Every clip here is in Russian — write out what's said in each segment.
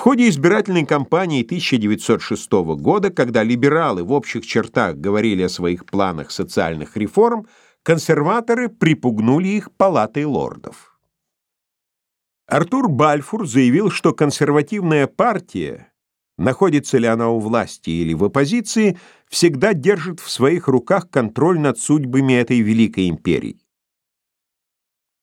В ходе избирательной кампании 1906 года, когда либералы в общих чертах говорили о своих планах социальных реформ, консерваторы припугнули их палатой лордов. Артур Бальфур заявил, что консервативная партия, находится ли она у власти или в оппозиции, всегда держит в своих руках контроль над судьбами этой великой империи.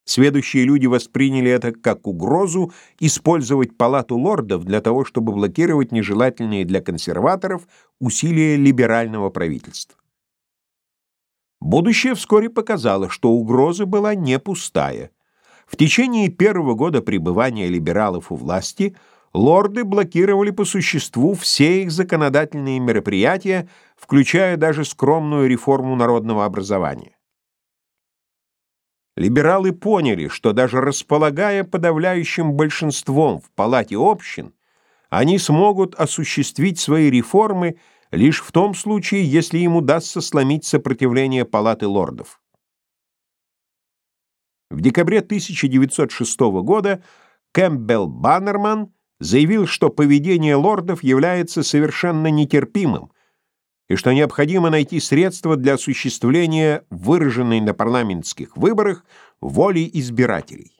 Сведущие люди восприняли это как угрозу использовать палату лордов для того, чтобы блокировать нежелательные для консерваторов усилия либерального правительства. Будущее вскоре показало, что угроза была не пустая. В течение первого года пребывания либералов у власти лорды блокировали по существу все их законодательные мероприятия, включая даже скромную реформу народного образования. Либералы поняли, что даже располагая подавляющим большинством в палате общин, они смогут осуществить свои реформы лишь в том случае, если им удастся сломить сопротивление палаты лордов. В декабре 1906 года Кэмпбелл Баннерман заявил, что поведение лордов является совершенно нетерпимым, и что необходимо найти средства для осуществления выраженной на парламентских выборах воли избирателей.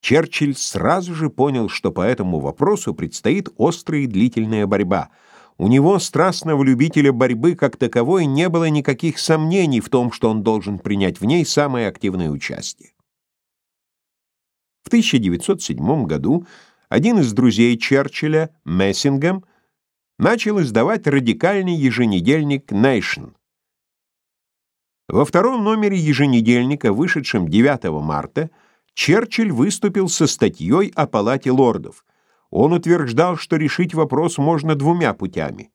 Черчилль сразу же понял, что по этому вопросу предстоит острая и длительная борьба. У него, страстного любителя борьбы как таковой, не было никаких сомнений в том, что он должен принять в ней самое активное участие. В 1907 году один из друзей Черчилля, Мессингем, начал издавать радикальный еженедельник Nation. Во втором номере еженедельника, вышедшем 9 марта, Черчилль выступил со статьей о Палате лордов. Он утверждал, что решить вопрос можно двумя путями.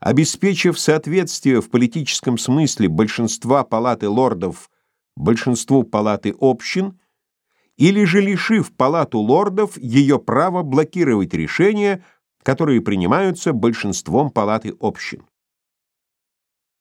Обеспечив соответствие в политическом смысле большинства Палаты лордов большинству Палаты общин, или же лишив Палату лордов ее права блокировать решения, которые принимаются большинством палаты общин.